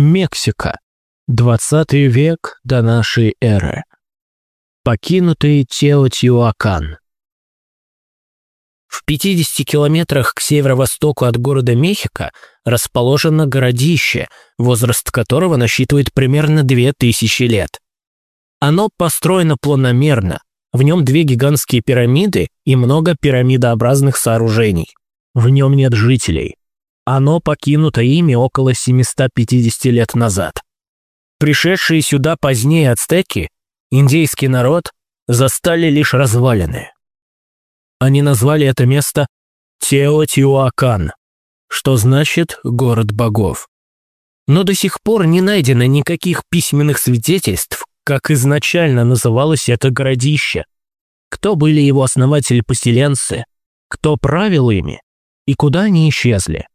Мексика. 20 век до нашей эры. Покинутый Теотиуакан. В 50 километрах к северо-востоку от города Мехико расположено городище, возраст которого насчитывает примерно 2000 лет. Оно построено планомерно, в нем две гигантские пирамиды и много пирамидообразных сооружений. В нем нет жителей. Оно покинуто ими около 750 лет назад. Пришедшие сюда позднее ацтеки, индейский народ, застали лишь развалины. Они назвали это место Теотиуакан, что значит «город богов». Но до сих пор не найдено никаких письменных свидетельств, как изначально называлось это городище, кто были его основатели-поселенцы, кто правил ими и куда они исчезли.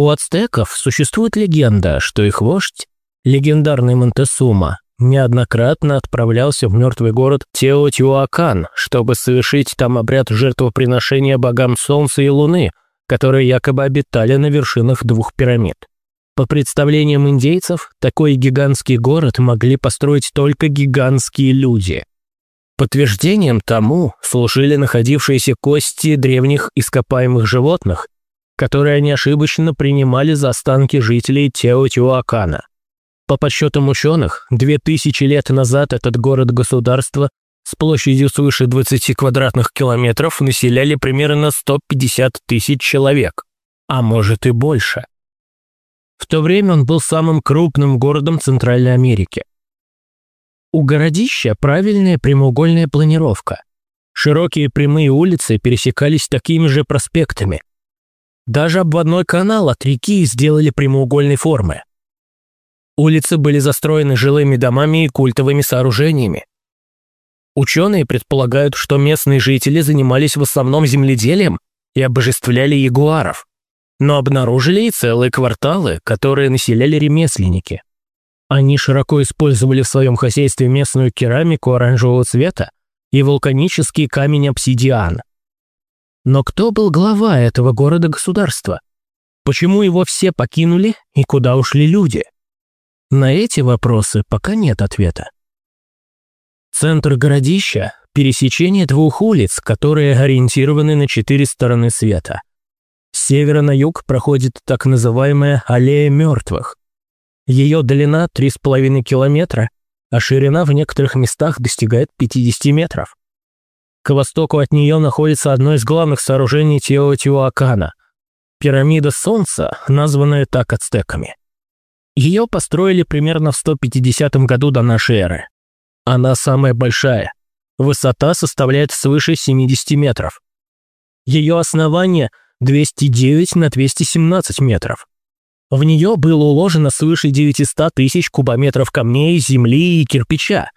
У ацтеков существует легенда, что их вождь, легендарный Монтесума, неоднократно отправлялся в мертвый город Теотиуакан, чтобы совершить там обряд жертвоприношения богам Солнца и Луны, которые якобы обитали на вершинах двух пирамид. По представлениям индейцев, такой гигантский город могли построить только гигантские люди. Подтверждением тому служили находившиеся кости древних ископаемых животных, которые они ошибочно принимали за останки жителей Теотиуакана. По подсчетам ученых, 2000 лет назад этот город-государство с площадью свыше 20 квадратных километров населяли примерно 150 тысяч человек, а может и больше. В то время он был самым крупным городом Центральной Америки. У городища правильная прямоугольная планировка. Широкие прямые улицы пересекались такими же проспектами. Даже обводной канал от реки сделали прямоугольной формы. Улицы были застроены жилыми домами и культовыми сооружениями. Ученые предполагают, что местные жители занимались в основном земледелием и обожествляли ягуаров но обнаружили и целые кварталы, которые населяли ремесленники. Они широко использовали в своем хозяйстве местную керамику оранжевого цвета и вулканический камень обсидиан. Но кто был глава этого города-государства? Почему его все покинули и куда ушли люди? На эти вопросы пока нет ответа. Центр городища – пересечение двух улиц, которые ориентированы на четыре стороны света – с севера на юг проходит так называемая «Аллея мертвых». Ее длина 3,5 километра, а ширина в некоторых местах достигает 50 метров. К востоку от нее находится одно из главных сооружений Теотиуакана – пирамида Солнца, названная так ацтеками. Ее построили примерно в 150 году до нашей эры. Она самая большая. Высота составляет свыше 70 метров. Ее основание – 209 на 217 метров. В нее было уложено свыше 900 тысяч кубометров камней, земли и кирпича.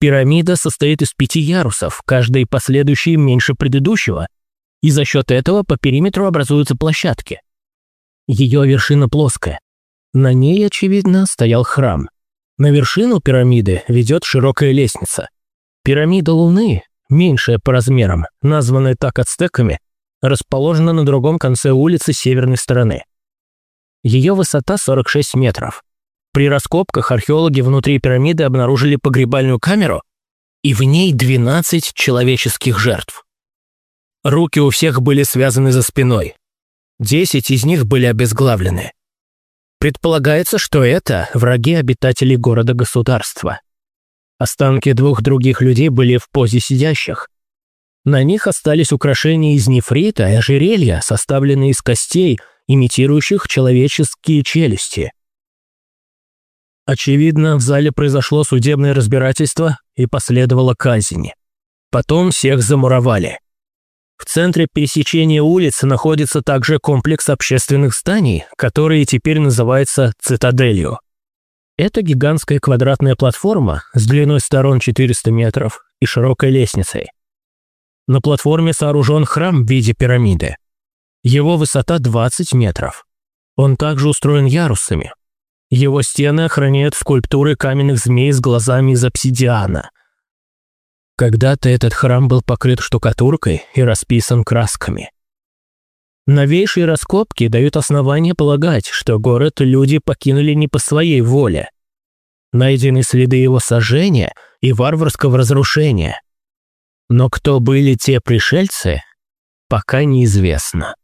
Пирамида состоит из пяти ярусов, каждый последующий меньше предыдущего, и за счет этого по периметру образуются площадки. Ее вершина плоская. На ней, очевидно, стоял храм. На вершину пирамиды ведет широкая лестница. Пирамида Луны, меньшая по размерам, названная так ацтеками, расположена на другом конце улицы северной стороны. Ее высота 46 метров. При раскопках археологи внутри пирамиды обнаружили погребальную камеру, и в ней 12 человеческих жертв. Руки у всех были связаны за спиной. 10 из них были обезглавлены. Предполагается, что это враги обитателей города-государства. Останки двух других людей были в позе сидящих, на них остались украшения из нефрита и ожерелья, составленные из костей, имитирующих человеческие челюсти. Очевидно, в зале произошло судебное разбирательство и последовала казнь. Потом всех замуровали. В центре пересечения улиц находится также комплекс общественных зданий, который теперь называется «Цитаделью». Это гигантская квадратная платформа с длиной сторон 400 метров и широкой лестницей. На платформе сооружен храм в виде пирамиды. Его высота 20 метров. Он также устроен ярусами. Его стены охраняют скульптуры каменных змей с глазами из обсидиана. Когда-то этот храм был покрыт штукатуркой и расписан красками. Новейшие раскопки дают основания полагать, что город люди покинули не по своей воле. Найдены следы его сожжения и варварского разрушения. Но кто были те пришельцы, пока неизвестно.